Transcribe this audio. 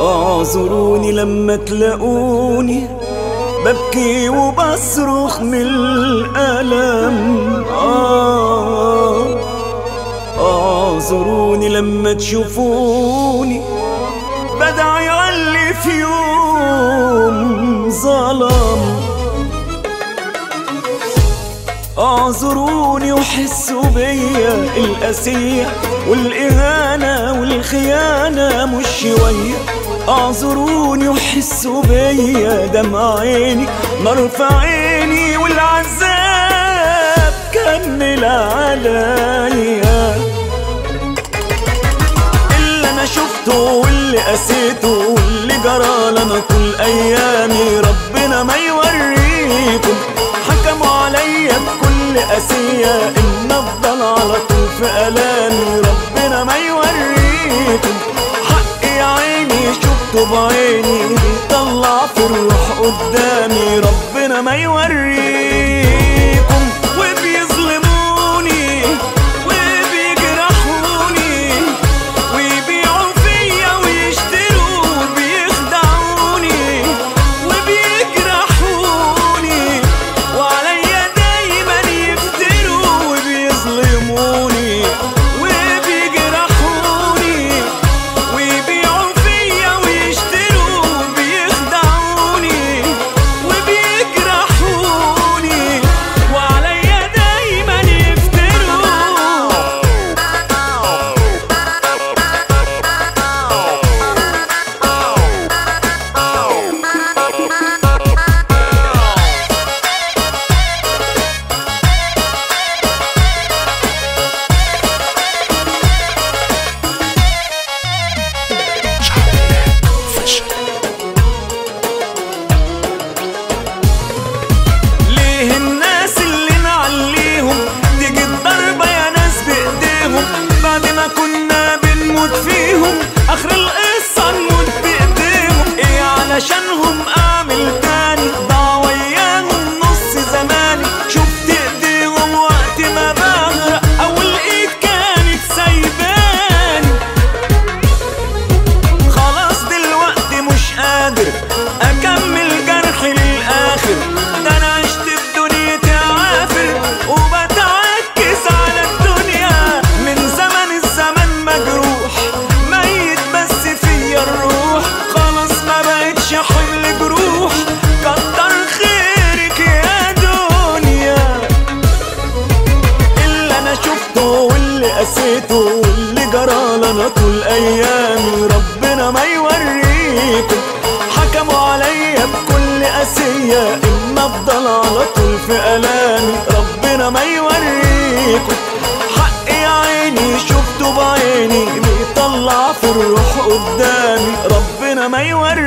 اعذروني لما تلاقوني ببكي وبصرخ من الألم. آه اعذروني لما تشوفوني بدعي علي في يوم ظلم اعذروني وحسوا بيا القاسية والإهانة والخيانة مش شوية. اعذروني وحسوا بيا دمع عيني نار في عيني والعذاب كمل عليا اللي أنا شفته واللي قسيته واللي جرى لنا طول ايامي ربنا ما يوريكم. حكموا عليا بكل قاسية إن أفضل على طول في ألامي. ربنا بعيني بيطلع في الروح قدامي. ربنا ما يوريكم قسيته واللي جرى لنا طول ايامي ربنا ما يوريكم حكموا عليا بكل قاسية إن أفضل على طول في ألامي. ربنا ما يوريكم حقي عيني شفته بعيني. بيطلع في الروح قدامي. ربنا ما يوريكم